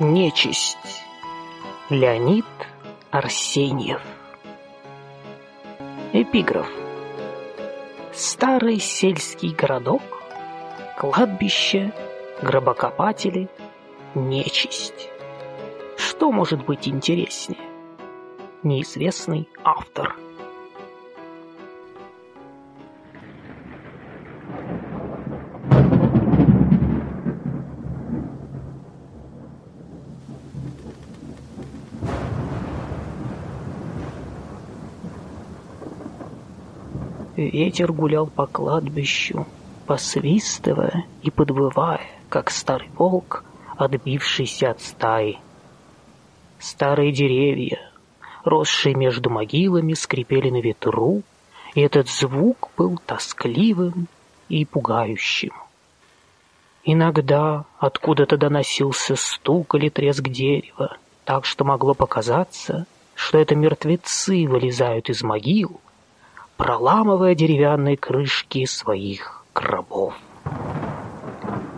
Нечисть. Леонид Арсеньев. Эпиграф. Старый сельский городок, кладбище, гробокопатели, нечисть. Что может быть интереснее? Неизвестный автор. Ветер гулял по кладбищу, посвистывая и подвывая, как старый волк, отбившийся от стаи. Старые деревья, росшие между могилами, скрипели на ветру, и этот звук был тоскливым и пугающим. Иногда откуда-то доносился стук или треск дерева, так что могло показаться, что это мертвецы вылезают из могил проламывая деревянные крышки своих гробов.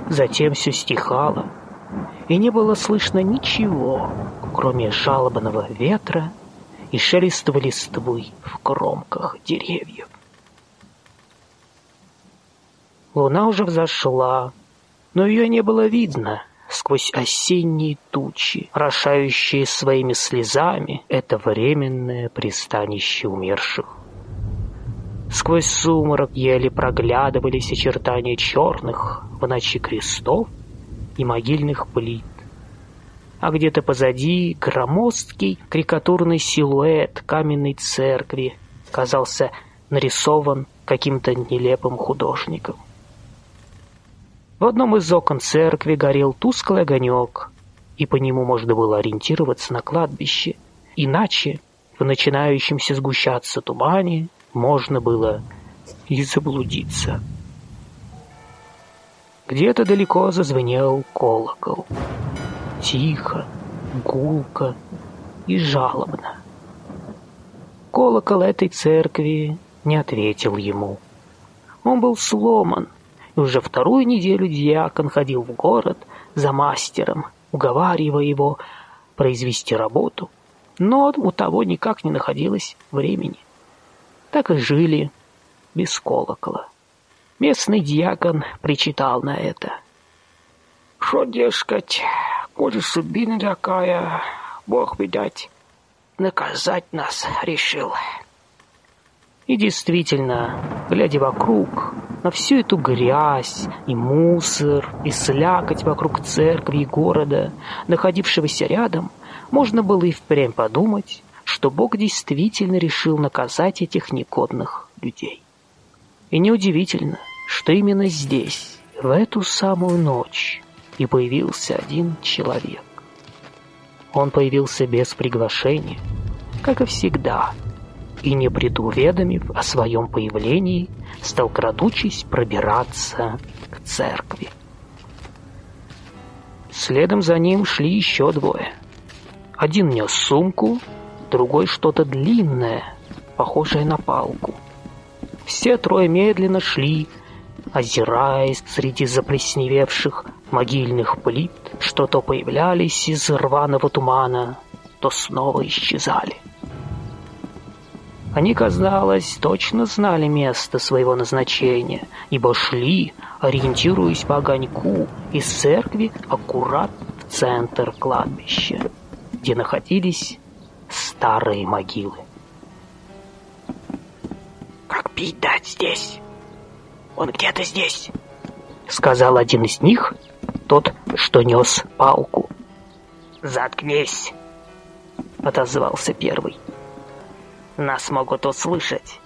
Затем все стихало, и не было слышно ничего, кроме жалобного ветра и шелеста листвы в кромках деревьев. Луна уже взошла, но ее не было видно сквозь осенние тучи, рошающие своими слезами это временное пристанище умерших. Сквозь сумрак еле проглядывались очертания черных в ночи крестов и могильных плит. А где-то позади громоздкий крикатурный силуэт каменной церкви казался нарисован каким-то нелепым художником. В одном из окон церкви горел тусклый огонек, и по нему можно было ориентироваться на кладбище. Иначе в начинающемся сгущаться тумане можно было и заблудиться. Где-то далеко зазвенел колокол. Тихо, гулко и жалобно. Колокол этой церкви не ответил ему. Он был сломан, и уже вторую неделю дьякон ходил в город за мастером, уговаривая его произвести работу, но у того никак не находилось времени так и жили без колокола. Местный дьякон причитал на это. «Шо, дескать, коли судьбина такая, Бог, видать, наказать нас решил». И действительно, глядя вокруг, на всю эту грязь и мусор, и слякоть вокруг церкви и города, находившегося рядом, можно было и впрямь подумать, что Бог действительно решил наказать этих негодных людей. И неудивительно, что именно здесь, в эту самую ночь, и появился один человек. Он появился без приглашения, как и всегда, и, не предуведомив о своем появлении, стал, крадучись, пробираться к церкви. Следом за ним шли еще двое. Один нес сумку, другой что-то длинное, похожее на палку. Все трое медленно шли, озираясь среди заплесневевших могильных плит, что то появлялись из рваного тумана, то снова исчезали. Они, казалось, точно знали место своего назначения, ибо шли, ориентируясь по огоньку, из церкви аккурат в центр кладбища, где находились старые могилы. «Как пить дать здесь? Он где-то здесь», — сказал один из них, тот, что нес палку. «Заткнись», — отозвался первый. «Нас могут услышать».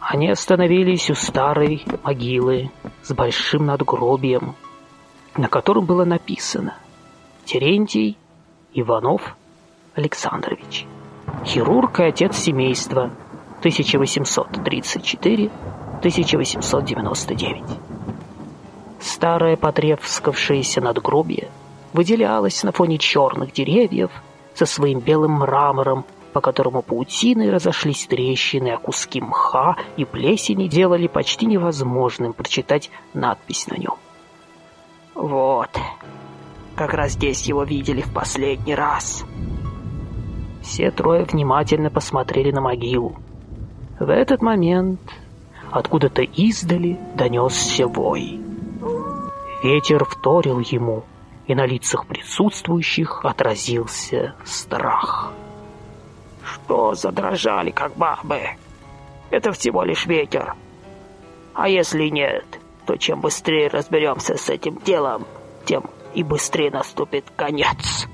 Они остановились у старой могилы с большим надгробием, на котором было написано «Терентий Иванов Александрович. Хирург и отец семейства. 1834-1899. Старое потрескавшееся надгробие выделялось на фоне черных деревьев со своим белым мрамором, по которому паутиной разошлись трещины, а куски мха и плесени делали почти невозможным прочитать надпись на нем. «Вот», как раз здесь его видели в последний раз. Все трое внимательно посмотрели на могилу. В этот момент откуда-то издали донесся вой. Ветер вторил ему, и на лицах присутствующих отразился страх. «Что задрожали, как бабы? Это всего лишь ветер. А если нет, то чем быстрее разберемся с этим делом, тем и быстрее наступит конец».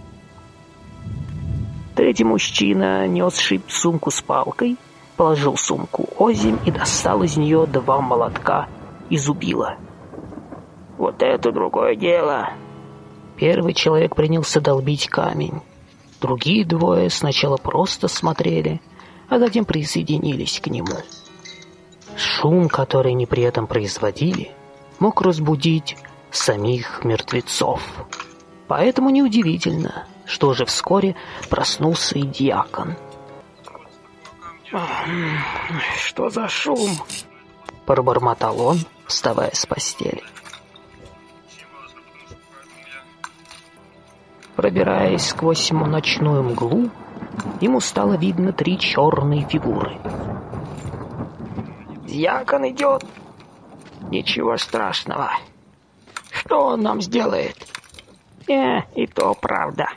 Третий мужчина нес сумку с палкой, положил сумку озимь и достал из нее два молотка и зубила. «Вот это другое дело!» Первый человек принялся долбить камень. Другие двое сначала просто смотрели, а затем присоединились к нему. Шум, который они при этом производили, мог разбудить самих мертвецов. Поэтому неудивительно, что уже вскоре проснулся и диакон. «Что за шум?» — пробормотал он, вставая с постели. Пробираясь сквозь ночную мглу, ему стало видно три черные фигуры. «Дьякон идет!» «Ничего страшного. Что он нам сделает?» «Э, и то правда».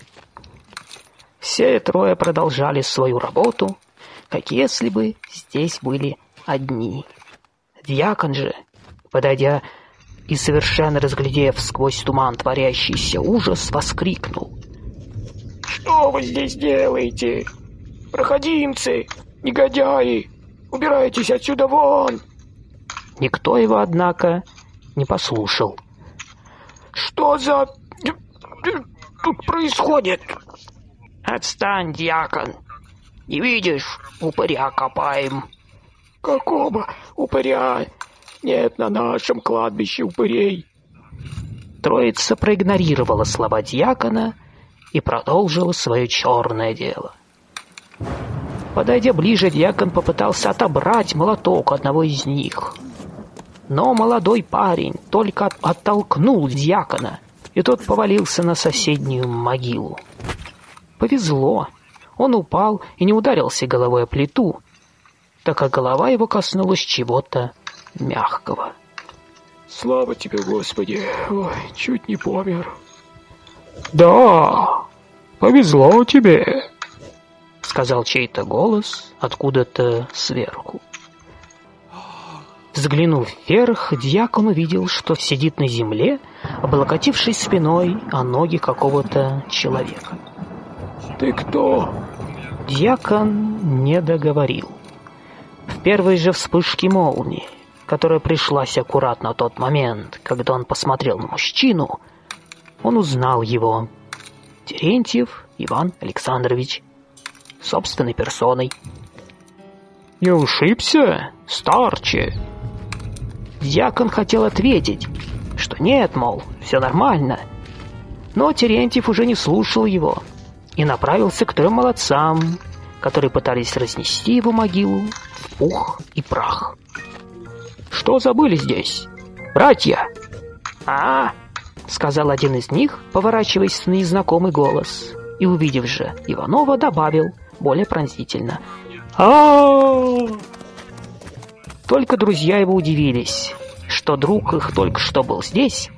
Все трое продолжали свою работу, как если бы здесь были одни. Дьякон же, подойдя и совершенно разглядев сквозь туман творящийся ужас, воскликнул. «Что вы здесь делаете? Проходимцы, негодяи! Убирайтесь отсюда вон!» Никто его, однако, не послушал. «Что за... тут происходит?» «Отстань, дьякон! Не видишь, упыря копаем!» «Какого упыря? Нет на нашем кладбище упырей!» Троица проигнорировала слова дьякона и продолжила свое черное дело. Подойдя ближе, дьякон попытался отобрать молоток одного из них. Но молодой парень только оттолкнул дьякона, и тот повалился на соседнюю могилу. Повезло. Он упал и не ударился головой о плиту, так как голова его коснулась чего-то мягкого. «Слава тебе, Господи! Ой, чуть не помер!» «Да, повезло тебе!» — сказал чей-то голос откуда-то сверху. Взглянув вверх, дьякон увидел, что сидит на земле, облокотившись спиной о ноги какого-то человека. «Ты кто?» Дьякон не договорил. В первой же вспышке молнии, которая пришлась аккуратно в тот момент, когда он посмотрел на мужчину, он узнал его. Терентьев Иван Александрович. Собственной персоной. «Не ушибся, старче?» Дьякон хотел ответить, что нет, мол, все нормально. Но Терентьев уже не слушал его и направился к трем молодцам, которые пытались разнести его могилу в пух и прах. «Что забыли здесь, братья?» «А?» — сказал один из них, поворачиваясь на незнакомый голос, и, увидев же Иванова, добавил более пронзительно. а Только друзья его удивились, что друг их только что был здесь,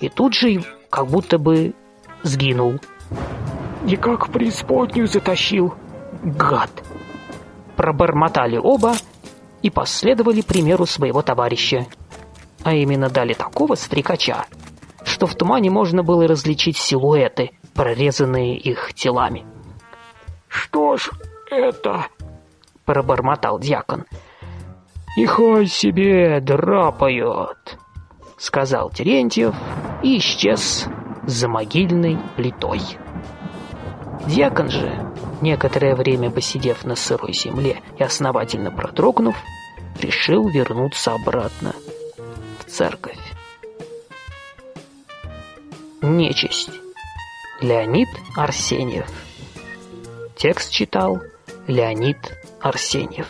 и тут же как будто бы сгинул. И как в преисподнюю затащил, гад!» Пробормотали оба и последовали примеру своего товарища. А именно дали такого стрекача, что в тумане можно было различить силуэты, прорезанные их телами. «Что ж это?» — пробормотал дьякон. «Нехай себе драпают», — сказал Терентьев и исчез за могильной плитой. Дьякон же, некоторое время посидев на сырой земле и основательно продрогнув, решил вернуться обратно в церковь. Нечисть. Леонид Арсеньев. Текст читал Леонид Арсеньев.